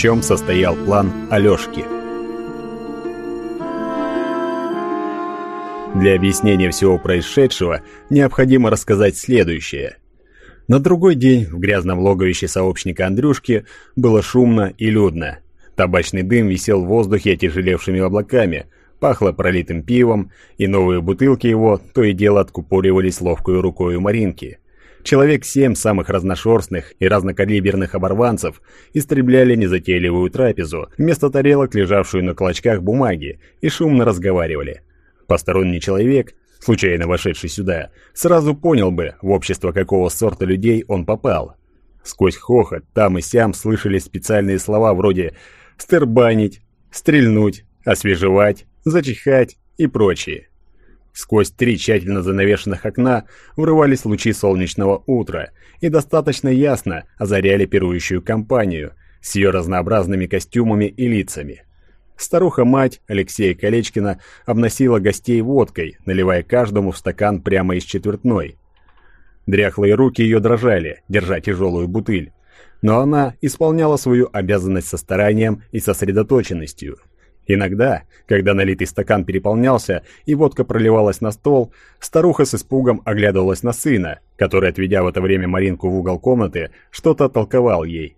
чем состоял план Алёшки. Для объяснения всего происшедшего необходимо рассказать следующее. На другой день в грязном логовище сообщника Андрюшки было шумно и людно. Табачный дым висел в воздухе отяжелевшими облаками, пахло пролитым пивом, и новые бутылки его то и дело откупоривались ловкой рукой у Маринки. Человек семь самых разношерстных и разнокалиберных оборванцев истребляли незатейливую трапезу, вместо тарелок, лежавшую на клочках бумаги, и шумно разговаривали. Посторонний человек, случайно вошедший сюда, сразу понял бы, в общество какого сорта людей он попал. Сквозь хохот там и сям слышались специальные слова вроде «стербанить», «стрельнуть», «освежевать», «зачихать» и прочие. Сквозь три тщательно занавешенных окна врывались лучи солнечного утра и достаточно ясно озаряли пирующую компанию с ее разнообразными костюмами и лицами. Старуха-мать Алексея Колечкина обносила гостей водкой, наливая каждому в стакан прямо из четвертной. Дряхлые руки ее дрожали, держа тяжелую бутыль. Но она исполняла свою обязанность со старанием и сосредоточенностью. Иногда, когда налитый стакан переполнялся и водка проливалась на стол, старуха с испугом оглядывалась на сына, который, отведя в это время Маринку в угол комнаты, что-то толковал ей.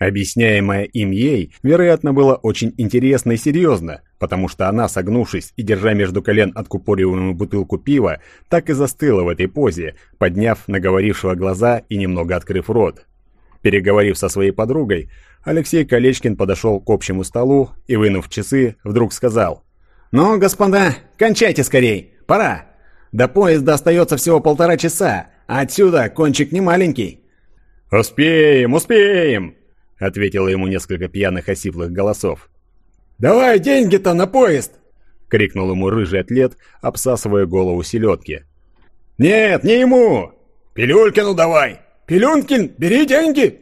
Объясняемое им ей, вероятно, было очень интересно и серьезно, потому что она, согнувшись и держа между колен откупориваемую бутылку пива, так и застыла в этой позе, подняв наговорившего глаза и немного открыв рот. Переговорив со своей подругой, Алексей Колечкин подошел к общему столу и, вынув часы, вдруг сказал. «Ну, господа, кончайте скорей, пора. До поезда остается всего полтора часа, а отсюда кончик не маленький». «Успеем, успеем!» — ответило ему несколько пьяных осиплых голосов. «Давай деньги-то на поезд!» — крикнул ему рыжий атлет, обсасывая голову селедки. «Нет, не ему! Пилюлькину давай! Пилюнкин, бери деньги!»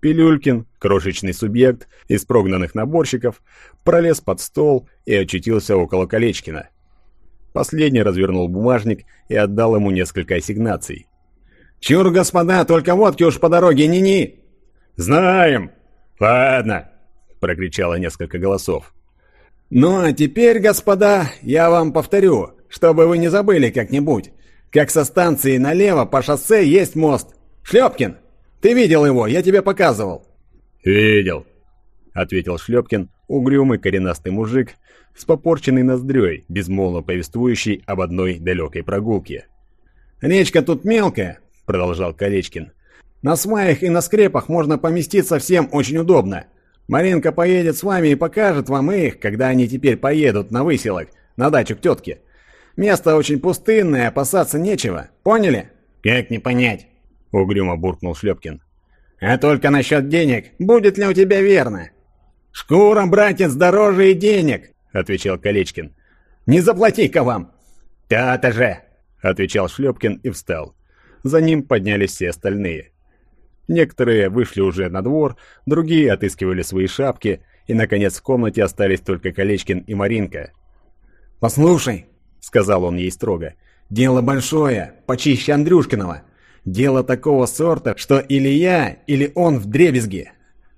Пилюлькин, крошечный субъект из прогнанных наборщиков, пролез под стол и очутился около Колечкина. Последний развернул бумажник и отдал ему несколько ассигнаций. «Чур, господа, только водки уж по дороге ни-ни!» «Знаем! Ладно!» — прокричало несколько голосов. «Ну а теперь, господа, я вам повторю, чтобы вы не забыли как-нибудь, как со станции налево по шоссе есть мост. Шлепкин, ты видел его, я тебе показывал». «Видел», — ответил Шлепкин, угрюмый коренастый мужик с попорченной ноздрёй, безмолвно повествующий об одной далекой прогулке. «Речка тут мелкая», — продолжал Колечкин, на сваях и на скрепах можно поместиться всем очень удобно. Маринка поедет с вами и покажет вам их, когда они теперь поедут на выселок, на дачу к тетке. Место очень пустынное, опасаться нечего. Поняли? Как не понять? Угрюмо буркнул Шлепкин. А только насчет денег, будет ли у тебя верно? Шкура, братец, дороже и денег, отвечал Колечкин. Не заплати-ка вам. То-то же, отвечал Шлепкин и встал. За ним поднялись все остальные. Некоторые вышли уже на двор, другие отыскивали свои шапки, и, наконец, в комнате остались только Колечкин и Маринка. «Послушай», — сказал он ей строго, — «дело большое, почище Андрюшкиного. Дело такого сорта, что или я, или он в дребезге.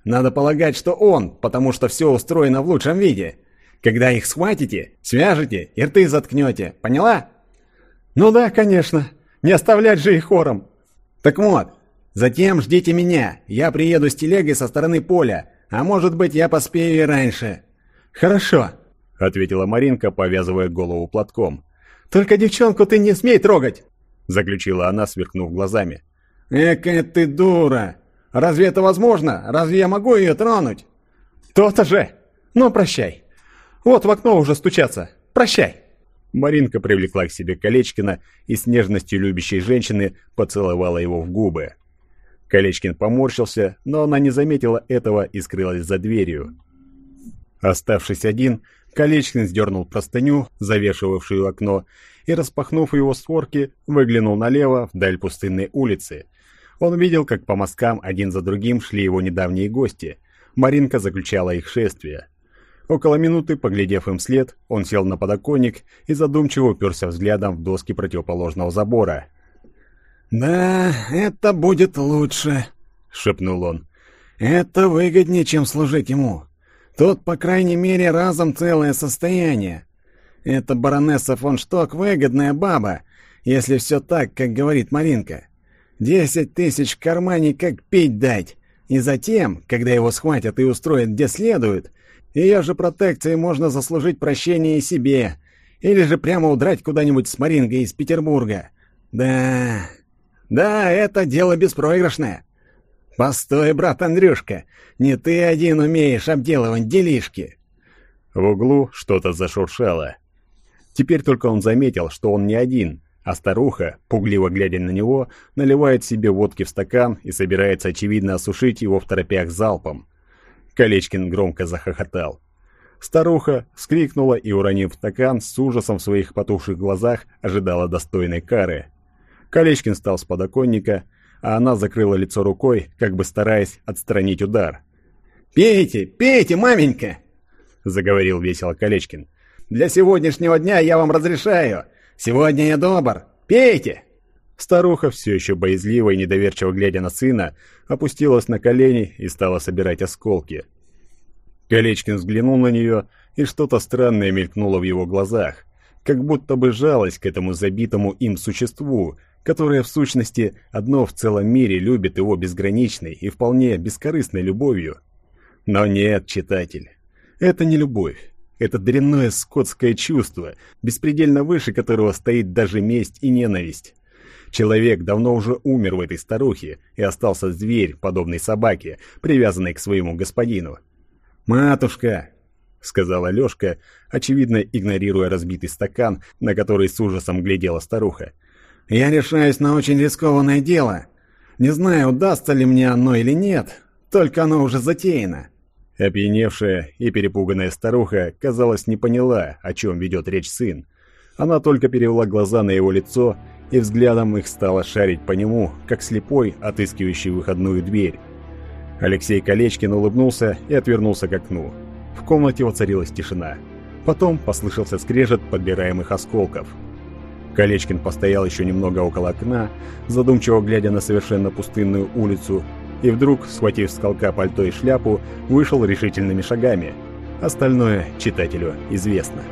Надо полагать, что он, потому что все устроено в лучшем виде. Когда их схватите, свяжете и рты заткнете, поняла?» «Ну да, конечно. Не оставлять же их хором». «Так вот, Затем ждите меня. Я приеду с телегой со стороны поля. А может быть, я поспею и раньше». «Хорошо», — ответила Маринка, повязывая голову платком. «Только девчонку ты не смей трогать!» — заключила она, сверкнув глазами. «Экая ты дура! Разве это возможно? Разве я могу ее тронуть?» «То-то же! Ну, прощай! Вот в окно уже стучаться! Прощай!» Маринка привлекла к себе Колечкина и с нежностью любящей женщины поцеловала его в губы. Колечкин поморщился, но она не заметила этого и скрылась за дверью. Оставшись один, Колечкин сдернул простыню, завешивавшую окно, и, распахнув его створки, выглянул налево, вдаль пустынной улицы. Он видел, как по мосткам один за другим шли его недавние гости. Маринка заключала их шествие. Около минуты, поглядев им след, он сел на подоконник и задумчиво уперся взглядом в доски противоположного забора. «Да, это будет лучше», — шепнул он. Это выгоднее, чем служить ему. Тут, по крайней мере, разом целое состояние. Эта баронесса фон Шток выгодная баба, если все так, как говорит Маринка. Десять тысяч в кармане как пить дать. И затем, когда его схватят и устроят где следует, ее же протекцией можно заслужить прощение себе, или же прямо удрать куда-нибудь с Марингой из Петербурга. Да, да, это дело беспроигрышное. Постой, брат Андрюшка, не ты один умеешь обделывать делишки. В углу что-то зашуршало. Теперь только он заметил, что он не один, а старуха, пугливо глядя на него, наливает себе водки в стакан и собирается, очевидно, осушить его в торопях залпом. Колечкин громко захохотал. Старуха вскрикнула и, уронив стакан, с ужасом в своих потухших глазах ожидала достойной кары. Колечкин встал с подоконника, а она закрыла лицо рукой, как бы стараясь отстранить удар. «Пейте, пейте, маменька!» — заговорил весело Колечкин. «Для сегодняшнего дня я вам разрешаю. Сегодня я добр. Пейте!» Старуха, все еще боязливо и недоверчиво глядя на сына, опустилась на колени и стала собирать осколки. Колечкин взглянул на нее, и что-то странное мелькнуло в его глазах, как будто бы жалость к этому забитому им существу, которое в сущности одно в целом мире любит его безграничной и вполне бескорыстной любовью. Но нет, читатель, это не любовь. Это дрянное скотское чувство, беспредельно выше которого стоит даже месть и ненависть. Человек давно уже умер в этой старухе, и остался зверь, подобный собаке, привязанный к своему господину. «Матушка!» — сказала Лёшка, очевидно игнорируя разбитый стакан, на который с ужасом глядела старуха. «Я решаюсь на очень рискованное дело. Не знаю, удастся ли мне оно или нет, только оно уже затеяно. Опьяневшая и перепуганная старуха, казалось, не поняла, о чем ведет речь сын. Она только перевела глаза на его лицо, и взглядом их стала шарить по нему, как слепой, отыскивающий выходную дверь. Алексей Колечкин улыбнулся и отвернулся к окну. В комнате воцарилась тишина. Потом послышался скрежет подбираемых осколков. Колечкин постоял еще немного около окна, задумчиво глядя на совершенно пустынную улицу, и вдруг, схватив с колка пальто и шляпу, вышел решительными шагами. Остальное читателю известно.